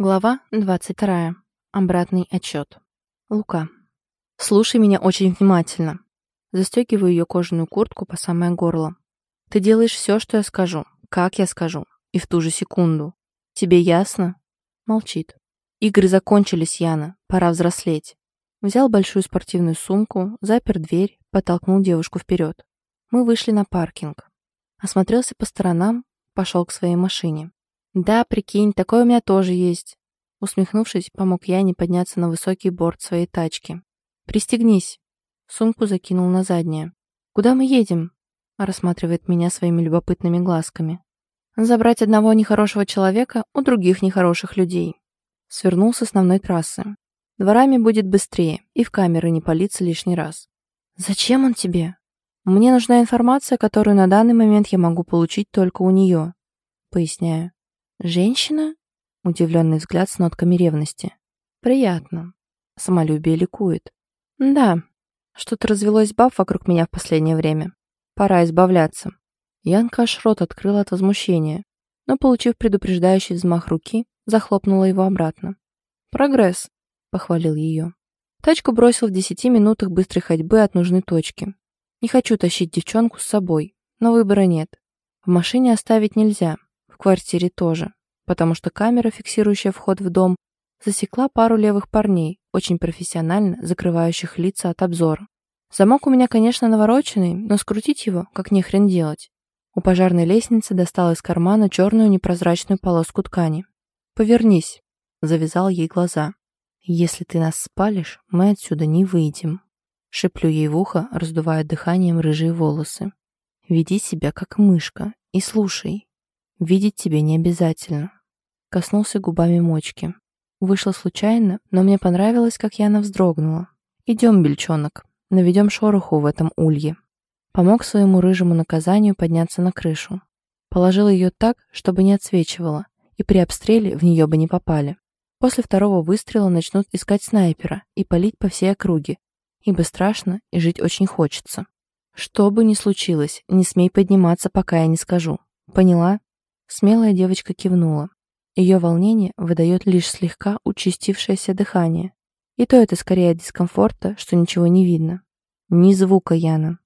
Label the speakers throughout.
Speaker 1: Глава 22. Обратный отчет. Лука. Слушай меня очень внимательно. Застегиваю ее кожаную куртку по самое горло. Ты делаешь все, что я скажу, как я скажу, и в ту же секунду. Тебе ясно? Молчит. Игры закончились, Яна. Пора взрослеть. Взял большую спортивную сумку, запер дверь, подтолкнул девушку вперед. Мы вышли на паркинг. Осмотрелся по сторонам, пошел к своей машине. «Да, прикинь, такое у меня тоже есть». Усмехнувшись, помог я не подняться на высокий борт своей тачки. «Пристегнись». Сумку закинул на заднее. «Куда мы едем?» Рассматривает меня своими любопытными глазками. «Забрать одного нехорошего человека у других нехороших людей». Свернул с основной трассы. Дворами будет быстрее, и в камеры не палиться лишний раз. «Зачем он тебе?» «Мне нужна информация, которую на данный момент я могу получить только у нее», — поясняю. «Женщина?» — удивленный взгляд с нотками ревности. «Приятно». Самолюбие ликует. «Да, что-то развелось баб вокруг меня в последнее время. Пора избавляться». Янка аж рот открыла от возмущения, но, получив предупреждающий взмах руки, захлопнула его обратно. «Прогресс», — похвалил ее. Тачку бросил в десяти минутах быстрой ходьбы от нужной точки. Не хочу тащить девчонку с собой, но выбора нет. В машине оставить нельзя, квартире тоже, потому что камера, фиксирующая вход в дом, засекла пару левых парней, очень профессионально закрывающих лица от обзора. Замок у меня, конечно, навороченный, но скрутить его как не хрен делать. У пожарной лестницы достал из кармана черную непрозрачную полоску ткани. «Повернись», — завязал ей глаза. «Если ты нас спалишь, мы отсюда не выйдем», — шеплю ей в ухо, раздувая дыханием рыжие волосы. «Веди себя как мышка и слушай, Видеть тебе не обязательно. Коснулся губами мочки. Вышло случайно, но мне понравилось, как Яна вздрогнула. «Идем, бельчонок, наведем шороху в этом улье». Помог своему рыжему наказанию подняться на крышу. Положил ее так, чтобы не отсвечивала, и при обстреле в нее бы не попали. После второго выстрела начнут искать снайпера и палить по всей округе, ибо страшно и жить очень хочется. Что бы ни случилось, не смей подниматься, пока я не скажу. Поняла? Смелая девочка кивнула. Ее волнение выдает лишь слегка участившееся дыхание. И то это скорее от дискомфорта, что ничего не видно. Ни звука Яна.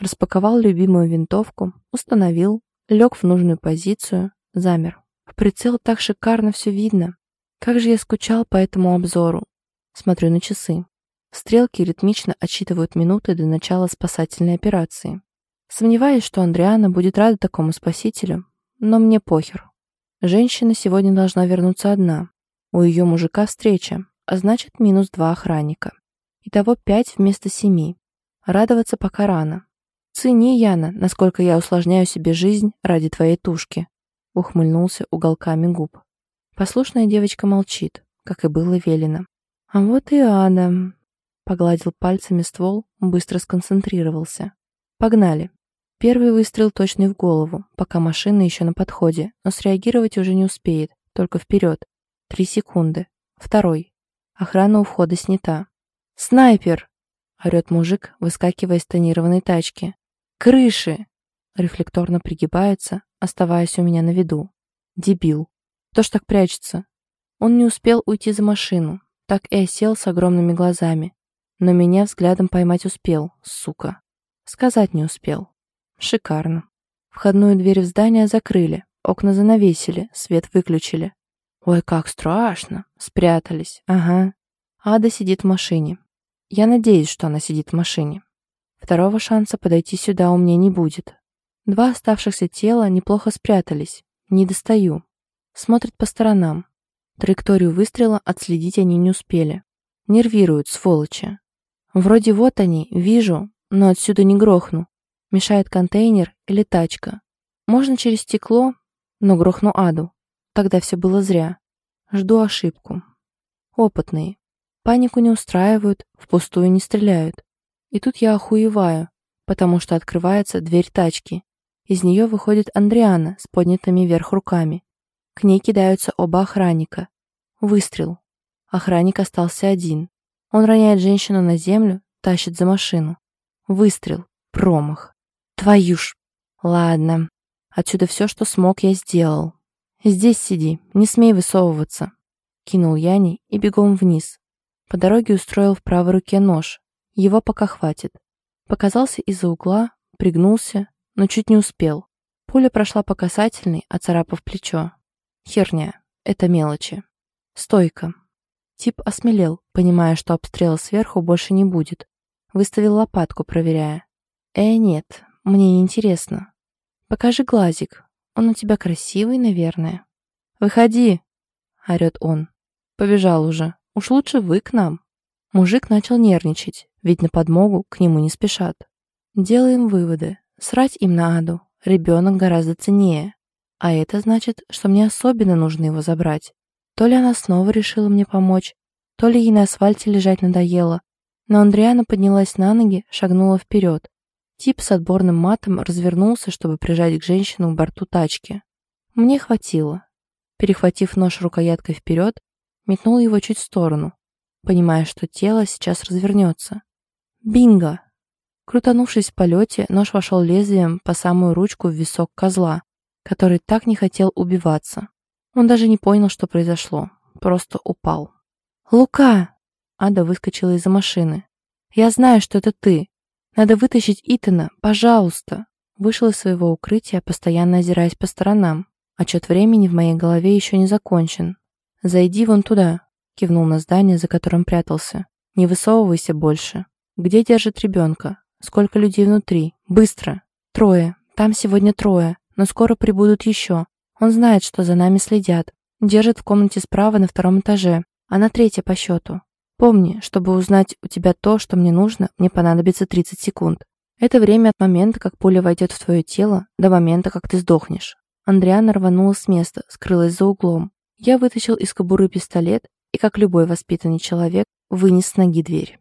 Speaker 1: Распаковал любимую винтовку, установил, лег в нужную позицию, замер. В прицел так шикарно все видно. Как же я скучал по этому обзору. Смотрю на часы. Стрелки ритмично отсчитывают минуты до начала спасательной операции. Сомневаюсь, что Андриана будет рада такому спасителю, но мне похер. Женщина сегодня должна вернуться одна. У ее мужика встреча, а значит минус два охранника. Итого пять вместо семи. Радоваться пока рано. Цени, Яна, насколько я усложняю себе жизнь ради твоей тушки. Ухмыльнулся уголками губ. Послушная девочка молчит, как и было велено. А вот и Адам. Погладил пальцами ствол, быстро сконцентрировался. Погнали. Первый выстрел точный в голову, пока машина еще на подходе, но среагировать уже не успеет, только вперед. Три секунды. Второй. Охрана у входа снята. «Снайпер!» — орет мужик, выскакивая из тонированной тачки. «Крыши!» — рефлекторно пригибается, оставаясь у меня на виду. «Дебил! Кто ж так прячется?» Он не успел уйти за машину, так и осел с огромными глазами. Но меня взглядом поймать успел, сука. Сказать не успел. Шикарно. Входную дверь в здание закрыли, окна занавесили, свет выключили. Ой, как страшно. Спрятались. Ага. Ада сидит в машине. Я надеюсь, что она сидит в машине. Второго шанса подойти сюда у меня не будет. Два оставшихся тела неплохо спрятались. Не достаю. Смотрят по сторонам. Траекторию выстрела отследить они не успели. Нервируют, сволочи. Вроде вот они, вижу, но отсюда не грохну. Мешает контейнер или тачка. Можно через стекло, но грохну аду. Тогда все было зря. Жду ошибку. Опытные. Панику не устраивают, впустую не стреляют. И тут я охуеваю, потому что открывается дверь тачки. Из нее выходит Андриана с поднятыми вверх руками. К ней кидаются оба охранника. Выстрел. Охранник остался один. Он роняет женщину на землю, тащит за машину. Выстрел. Промах. Твою ж... Ладно. Отсюда все, что смог, я сделал. Здесь сиди, не смей высовываться. кинул Яни и бегом вниз. По дороге устроил в правой руке нож. Его пока хватит. Показался из-за угла, пригнулся, но чуть не успел. Пуля прошла по касательной, оцарапав плечо. Херня. Это мелочи. Стойка. Тип осмелел, понимая, что обстрела сверху больше не будет. Выставил лопатку, проверяя. «Э, нет, мне не интересно. Покажи глазик. Он у тебя красивый, наверное». «Выходи!» — орёт он. «Побежал уже. Уж лучше вы к нам». Мужик начал нервничать, ведь на подмогу к нему не спешат. Делаем выводы. Срать им на аду. Ребенок гораздо ценнее. А это значит, что мне особенно нужно его забрать. То ли она снова решила мне помочь, то ли ей на асфальте лежать надоело, но Андриана поднялась на ноги, шагнула вперед. Тип с отборным матом развернулся, чтобы прижать к женщину к борту тачки. Мне хватило. Перехватив нож рукояткой вперед, метнул его чуть в сторону, понимая, что тело сейчас развернется. Бинго! Крутанувшись в полете, нож вошел лезвием по самую ручку в висок козла, который так не хотел убиваться. Он даже не понял, что произошло, просто упал. «Лука!» Ада выскочила из-за машины. «Я знаю, что это ты. Надо вытащить Итана, пожалуйста!» Вышел из своего укрытия, постоянно озираясь по сторонам. Отчет времени в моей голове еще не закончен. «Зайди вон туда», — кивнул на здание, за которым прятался. «Не высовывайся больше. Где держит ребенка? Сколько людей внутри? Быстро! Трое. Там сегодня трое, но скоро прибудут еще. Он знает, что за нами следят. Держит в комнате справа на втором этаже. Она третья по счету. Помни, чтобы узнать у тебя то, что мне нужно, мне понадобится 30 секунд. Это время от момента, как пуля войдет в твое тело, до момента, как ты сдохнешь. Андриана рванула с места, скрылась за углом. Я вытащил из кобуры пистолет и, как любой воспитанный человек, вынес с ноги дверь.